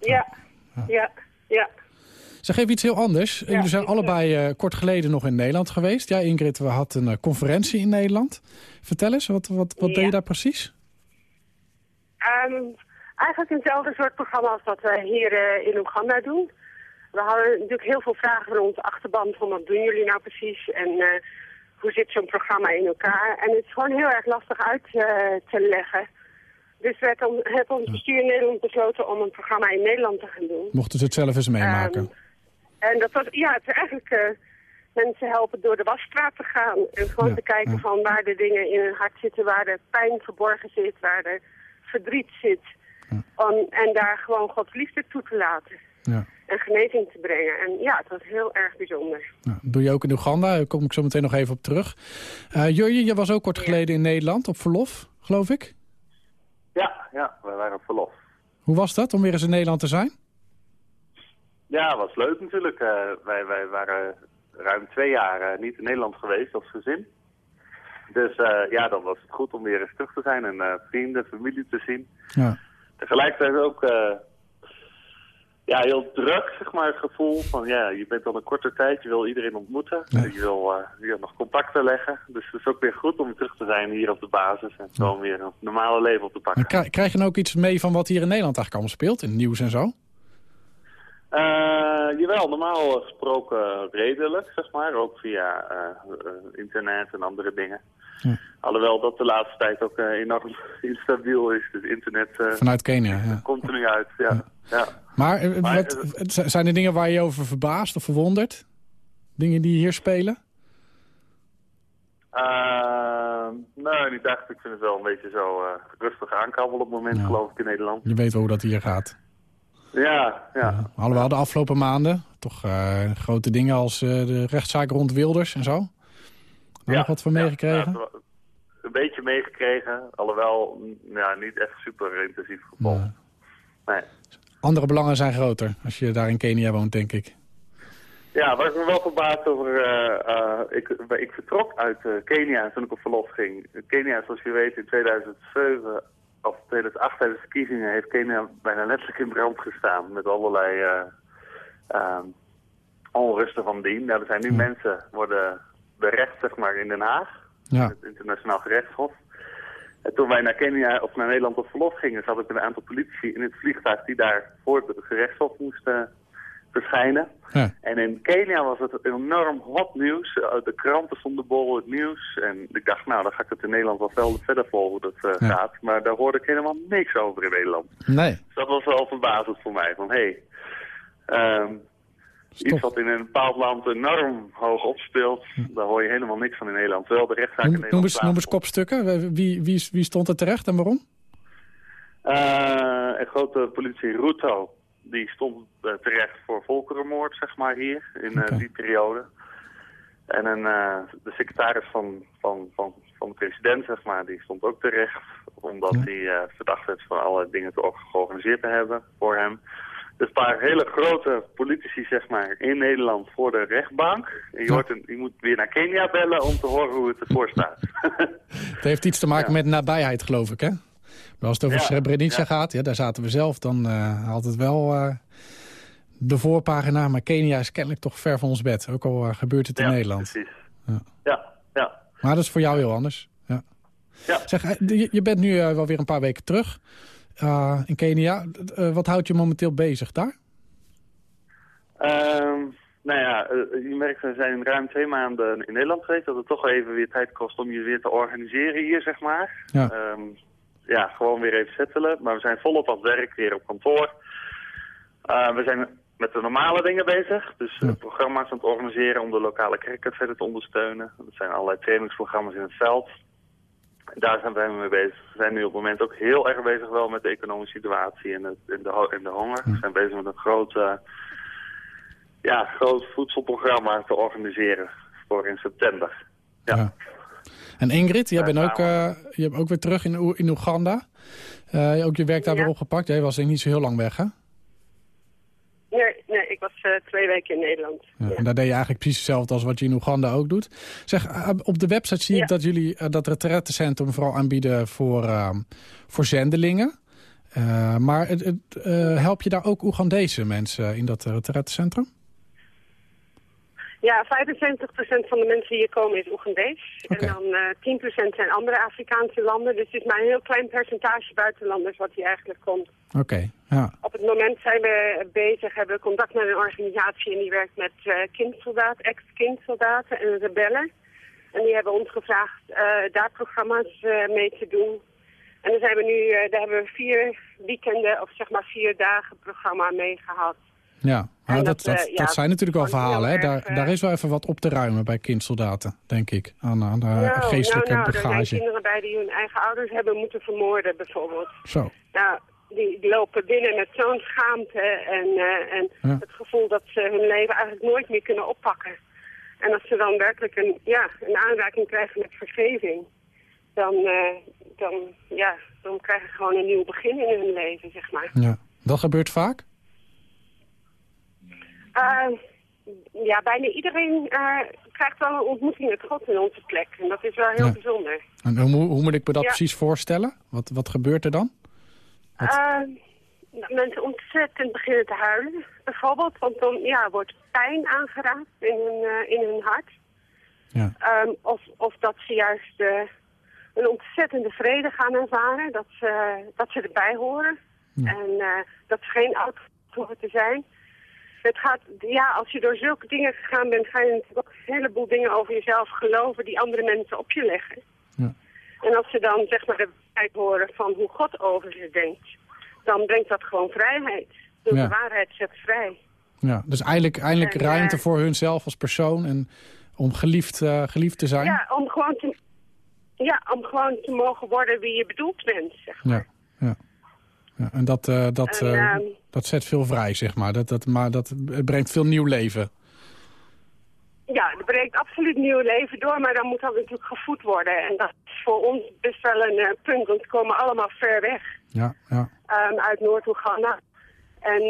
Ja, ja, ja. Zeg even iets heel anders. Jullie zijn allebei eh, kort geleden nog in Nederland geweest. Ja, Ingrid, we hadden een eh, conferentie in Nederland. Vertel eens, wat, wat, wat deed Ja. je daar precies? Ehm, eigenlijk eenzelfde soort programma als dat we hier eh, in Oeganda doen. We hadden natuurlijk heel veel vragen van onze achterban van wat doen jullie nou precies en hoe zit zo'n programma in elkaar. En het is gewoon heel erg lastig uit te leggen. Dus werd on, heeft ons bestuur in Nederland besloten om een programma in Nederland te gaan doen. Mochten ze het zelf eens meemaken. Ehm, en dat was, ja, het is eigenlijk eh, mensen helpen door de wasstraat te gaan. En gewoon Ja, te kijken ja. van waar de dingen in hun hart zitten, waar de pijn verborgen zit, waar de verdriet zit. Om- en daar gewoon Gods liefde toe te laten. ja. En genezing te brengen. En ja, het was heel erg bijzonder. Nou, doe je ook in Oeganda, daar kom ik zo meteen nog even op terug. Eh Jurje, je was ook kort geleden in Nederland op verlof, geloof ik. Ja, ja, wij waren op verlof. Hoe was dat om weer eens in Nederland te zijn? Ja, was leuk natuurlijk. Eh, wij, wij waren ruim twee jaar eh, niet in Nederland geweest als gezin. Dus eh, ja, dan was het goed om weer eens terug te zijn en vrienden, familie te zien. Ja. Tegelijkertijd ook ja, heel druk, zeg maar, het gevoel van ja, je bent al een korte tijd, je wil iedereen ontmoeten, Ja. je wil eh, weer nog contacten leggen. Dus het is ook weer goed om terug te zijn hier op de basis en gewoon weer een normale leven op te pakken. Krijg, krijg je nou ook iets mee van wat hier in Nederland eigenlijk allemaal speelt? In het nieuws en zo? Eh, jawel, normaal gesproken redelijk, zeg maar. Ook via eh, eh, internet en andere dingen. Ja. Alhoewel dat de laatste tijd ook enorm instabiel is. Dus internet Vanuit Kenia, ja. continu uit. Ja. Ja. Maar, wat, zijn er dingen waar je over verbaast of verwondert? Dingen die hier spelen? Eh, nee, niet echt. Ik vind het wel een beetje zo rustig aankabbelen op het moment, Ja. geloof ik, in Nederland. Je weet wel hoe dat hier gaat. Ja, ja. Alhoewel de afgelopen maanden toch eh, grote dingen als eh, de rechtszaak rond Wilders en zo. Daar ja. nog wat van meegekregen? ja, een beetje meegekregen, alhoewel mm, ja, niet echt super intensief gevolgd. Nee. Andere belangen zijn groter als je daar in Kenia woont, denk ik. Ja, waar ik me wel verbaasd over... eh, ik, ik vertrok uit Kenia toen ik op verlof ging. Kenia, zoals je weet, in 2007 of 2008 tijdens de verkiezingen... heeft Kenia bijna letterlijk in brand gestaan met allerlei eh, ehm, onrusten van dien. Nou, er zijn nu mensen worden berecht, zeg maar, in Den Haag. Ja. Het internationaal gerechtshof. En toen wij naar Kenia of naar Nederland op verlof gingen, zat ik met een aantal politici in het vliegtuig die daar voor het gerechtshof moesten verschijnen. Ja. En in Kenia was het enorm hot nieuws. Eh, De kranten stonden bol het nieuws. En ik dacht, nou, dan ga ik het in Nederland wel veel verder volgen hoe dat eh, Ja. gaat. Maar daar hoorde ik helemaal niks over in Nederland. Nee. Dus dat was wel verbazend voor mij. Van, hé, hey, ehm, iets wat in een bepaald land enorm hoog opspeelt, daar hoor je helemaal niks van in Nederland. Terwijl de rechtszaak in Nederland noem, eens, noem eens kopstukken. Wie, wie, wie stond er terecht en waarom? Eh, een grote politie Ruto, die stond eh, terecht voor volkerenmoord, zeg maar, hier, in eh, die periode. En een, eh, de secretaris van, van, van, van de president, zeg maar, die stond ook terecht. Omdat hij verdacht werd van alle dingen te or- georganiseerd te hebben voor hem. Dus een paar hele grote politici, zeg maar, in Nederland voor de rechtbank. Je, hoort een, je moet weer naar Kenia bellen om te horen hoe het ervoor staat. Het heeft iets te maken Ja. met nabijheid, geloof ik, hè? Maar als het over Ja, Srebrenica ja. gaat, ja, daar zaten we zelf, dan eh haalt het wel eh, de voorpagina. Maar Kenia is kennelijk toch ver van ons bed. Ook al eh, gebeurt het in ja, Nederland. precies. Ja. Ja, ja. Maar dat is voor jou heel anders. Ja. Ja. Zeg, je, bent nu wel weer een paar weken terug in Kenia. Wat houdt je momenteel bezig daar? Ehm, nou ja, je merkt, we zijn ruim twee maanden in Nederland geweest. Dat het toch even weer tijd kost om je weer te organiseren hier, zeg maar. Ja. Ehm, ja, gewoon weer even settelen. Maar we zijn volop aan het werk, weer op kantoor. Eh, we zijn met de normale dingen bezig. Dus eh, Ja. programma's aan het organiseren om de lokale kerken verder te ondersteunen. Dat zijn allerlei trainingsprogramma's in het veld. Daar zijn wij mee bezig. We zijn nu op het moment ook heel erg bezig wel met de economische situatie en, het, en, de, en de honger. We zijn bezig met een groot, ja, groot voedselprogramma te organiseren voor in september. Ja. En Ingrid, jij bent ook, eh, je bent ook weer terug in, in Oeganda. Eh, ook je werk daar Ja. weer opgepakt. Jij was denk niet zo heel lang weg, hè? Nee, nee ik was eh, twee weken in Nederland. Ja, Ja. En daar deed je eigenlijk precies hetzelfde als wat je in Oeganda ook doet. Zeg, op de website zie ik dat jullie eh, dat retraitecentrum vooral aanbieden voor, ehm, voor zendelingen. Maar het, het, help je daar ook Oegandese mensen in dat retraitecentrum? Ja, 75% van de mensen die hier komen is Oegandees. En dan eh 10% zijn andere Afrikaanse landen. Dus het is maar een heel klein percentage buitenlanders wat hier eigenlijk komt. Oké, ja. Op het moment zijn we bezig, hebben we contact met een organisatie en die werkt met kindsoldaten, ex-kindsoldaten en rebellen. En die hebben ons gevraagd eh, daar programma's mee te doen. En daar zijn we nu, daar hebben we vier weekenden of zeg maar vier dagen programma mee gehad. Ja, maar dat, dat, dat, eh, dat zijn natuurlijk wel verhalen. Hè? Daar, eh, daar is wel even wat op te ruimen bij kindsoldaten, denk ik. Aan, aan de nou, geestelijke nou, nou, er zijn bagage. kinderen bij die hun eigen ouders hebben moeten vermoorden bijvoorbeeld. Zo, Nou, die lopen binnen met zo'n schaamte en, eh, en Ja. het gevoel dat ze hun leven eigenlijk nooit meer kunnen oppakken. En als ze dan werkelijk een, ja, een aanraking krijgen met vergeving, dan, eh, dan, ja, dan krijgen ze gewoon een nieuw begin in hun leven, zeg maar. ja. Dat gebeurt vaak? Eh, ja, bijna iedereen eh, krijgt wel een ontmoeting met God in onze plek. En dat is wel heel Ja. bijzonder. En hoe, hoe moet ik me dat Ja. precies voorstellen? Wat, wat gebeurt er dan? Wat? Eh, dat mensen ontzettend beginnen te huilen, bijvoorbeeld. Want dan ja, wordt pijn aangeraakt in hun, in hun hart. Ja. Ehm, of, of dat ze juist een ontzettende vrede gaan ervaren. Dat ze, dat ze erbij horen. En dat ze geen oud hoeven te zijn. Het gaat, ja, als je door zulke dingen gegaan bent, ga je natuurlijk ook een heleboel dingen over jezelf geloven die andere mensen op je leggen. Ja. En als ze dan zeg maar de waarheid horen van hoe God over ze denkt, dan brengt dat gewoon vrijheid. Dus Ja. de waarheid zet vrij. Ja, dus eindelijk, eindelijk En, ruimte eh, voor hunzelf als persoon en om geliefd, eh, geliefd te zijn. Ja, om gewoon te, ja, om gewoon te mogen worden wie je bedoeld bent, zeg maar. Ja, ja. Ja en dat, eh, dat, eh, ehm, dat zet veel vrij, zeg maar. Dat, dat, maar dat brengt veel nieuw leven. Ja, er breekt absoluut nieuw leven door, maar dan moet dat natuurlijk gevoed worden. En dat is voor ons best wel een eh, punt, want we komen allemaal ver weg Ja, ja. ehm, uit Noord-Oeganda. En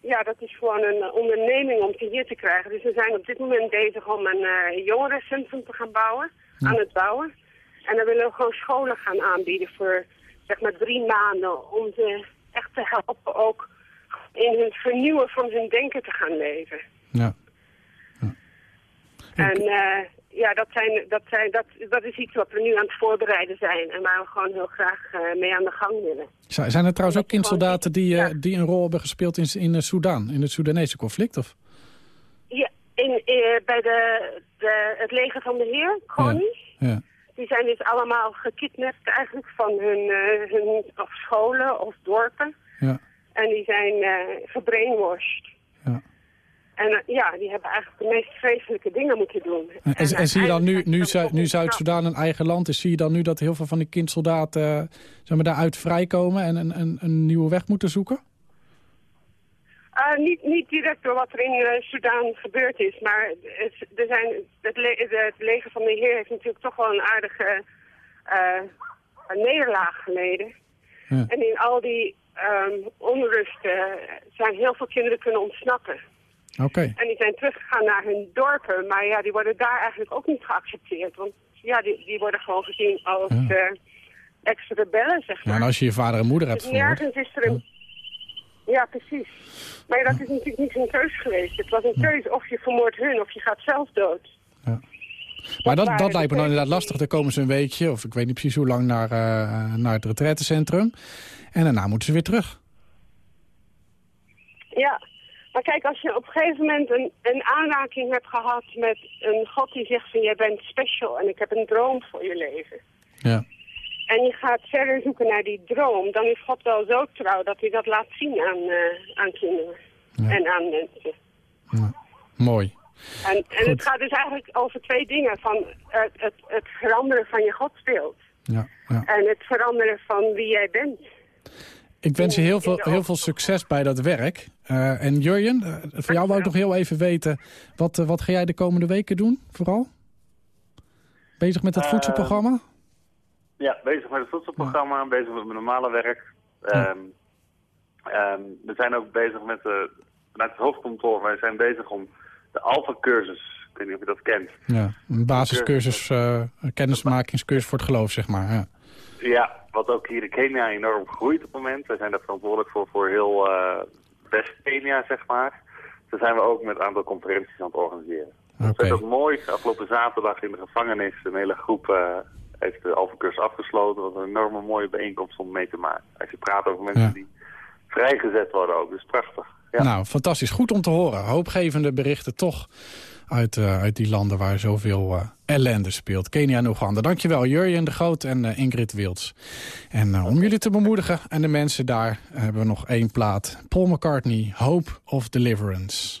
ja, dat is gewoon een onderneming om hier te krijgen. Dus we zijn op dit moment bezig om een jongerencentrum te gaan bouwen, aan het bouwen. En dan willen we gewoon scholen gaan aanbieden voor zeg maar drie maanden om ze echt te helpen ook in het vernieuwen van hun denken te gaan leven. ja. En eh, ja, dat, zijn, dat, zijn, dat, dat is iets wat we nu aan het voorbereiden zijn. En waar we gewoon heel graag eh, mee aan de gang willen. Zijn er trouwens ook kindsoldaten die, eh, die een rol hebben gespeeld in, in Soedan, in het Soedanese conflict? Of? Ja, in, bij de, de, het leger van de Heer, Koning, Ja, die zijn dus allemaal gekidnapt eigenlijk van hun, eh, hun of scholen of dorpen. ja, En die zijn eh gebrainwashed. ja. En eh, ja, die hebben eigenlijk de meest vreselijke dingen moeten doen. En, en, en zie je dan nu, nu, Zu-. Zuid-Soedan een eigen land is, zie je dan nu dat heel veel van die kindsoldaten zeg maar, daaruit vrijkomen en een, een, een nieuwe weg moeten zoeken? Uh, niet, niet direct door wat er in uh, Sudaan gebeurd is, maar het, er zijn, het, le het leger van de Heer heeft natuurlijk toch wel een aardige uh, nederlaag geleden. Ja. En in al die um, onrusten zijn heel veel kinderen kunnen ontsnappen. Oké. En die zijn teruggegaan naar hun dorpen, maar ja, die worden daar eigenlijk ook niet geaccepteerd. Want ja, die, die worden gewoon gezien als Ja. ex-rebellen, zeg Ja, maar. en als je je vader en moeder hebt Dus vermoord... nergens is er een... Ja, precies. Maar dat is natuurlijk niet een keus geweest. Het was een keuze of je vermoordt hun of je gaat zelf dood. Maar dat, dat lijkt me dan inderdaad lastig. Dan komen ze een weekje, of ik weet niet precies hoe lang, naar, eh, naar het retraitecentrum. En daarna moeten ze weer terug. Ja, maar kijk, als je op een gegeven moment een, een aanraking hebt gehad met een God die zegt van jij bent special en ik heb een droom voor je leven. Ja. En je gaat verder zoeken naar die droom, dan is God wel zo trouw dat hij dat laat zien aan, eh, aan kinderen en aan mensen. Mooi. En, en het gaat dus eigenlijk over twee dingen. Van het, het, het veranderen van je godsbeeld. Ja, ja. En het veranderen van wie jij bent. Ik wens je heel veel, heel veel succes bij dat werk. Eh, en Jurjen, eh, voor jou wou ik nog heel even weten... Wat, wat ga jij de komende weken doen, vooral? Bezig met het Eh, voedselprogramma? Ja, bezig met het voedselprogramma, bezig met mijn normale werk. Ehm, ehm, we zijn ook bezig met de, vanuit het hoofdkantoor, wij zijn bezig om de Alpha-cursus, ik weet niet of je dat kent. Ja, een basiscursus, eh, een kennismakingscursus voor het geloof, zeg maar. Ja. Ja, wat ook hier in Kenia enorm groeit op het moment. Wij zijn daar verantwoordelijk voor, voor heel eh West-Kenia, zeg maar. Daar zijn we ook met een aantal conferenties aan het organiseren. Dat Oké. is ook mooi. Afgelopen zaterdag in de gevangenis een hele groep eh, heeft de Alpha-cursus afgesloten. Wat een enorme mooie bijeenkomst om mee te maken. Als je praat over mensen Ja. die vrijgezet worden ook. Dus prachtig. Ja. Nou, fantastisch. Goed om te horen. Hoopgevende berichten toch uit, eh, uit die landen waar zoveel eh, ellende speelt. Kenia en Oeganda. Dankjewel Jurjen de Groot en eh, Ingrid Wilds. En om jullie te bemoedigen en de mensen daar hebben we nog één plaat. Paul McCartney, Hope of Deliverance.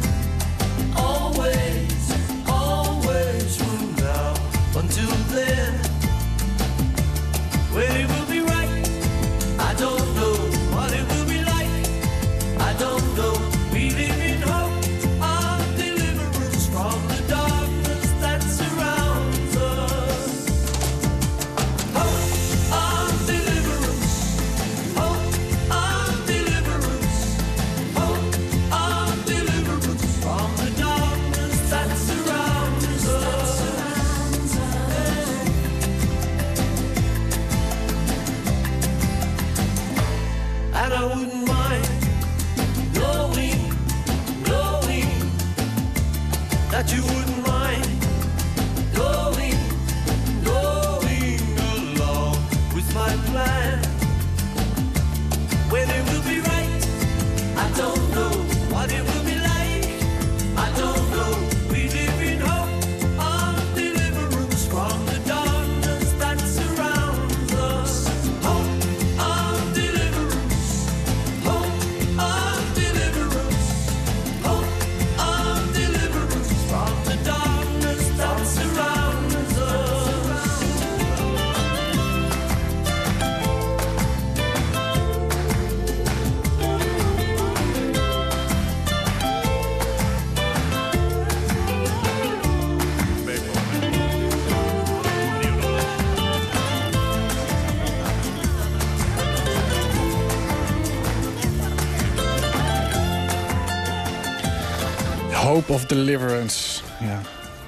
Deliverance. Ja,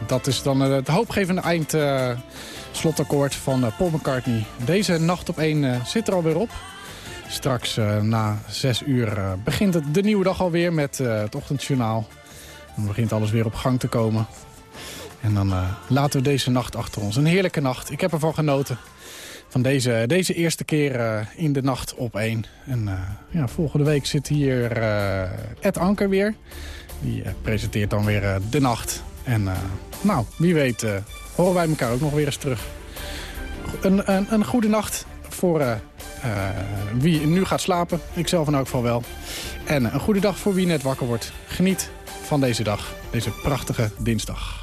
dat is dan eh, het hoopgevende eind slotakkoord van eh, Paul McCartney. Deze nacht op één eh, zit er alweer op. Straks na zes uur begint het de nieuwe dag alweer met het ochtendjournaal. Dan begint alles weer op gang te komen. En dan laten we deze nacht achter ons. Een heerlijke nacht. Ik heb ervan genoten. Van deze, deze eerste keer in de nacht op één. En ja, volgende week zit hier Ed Anker weer. Die eh, presenteert dan weer eh, de nacht. En eh, nou, wie weet horen wij elkaar ook nog weer eens terug. Een, een, een goede nacht voor wie nu gaat slapen. Ik zelf in elk geval wel. En een goede dag voor wie net wakker wordt. Geniet van deze dag. Deze prachtige dinsdag.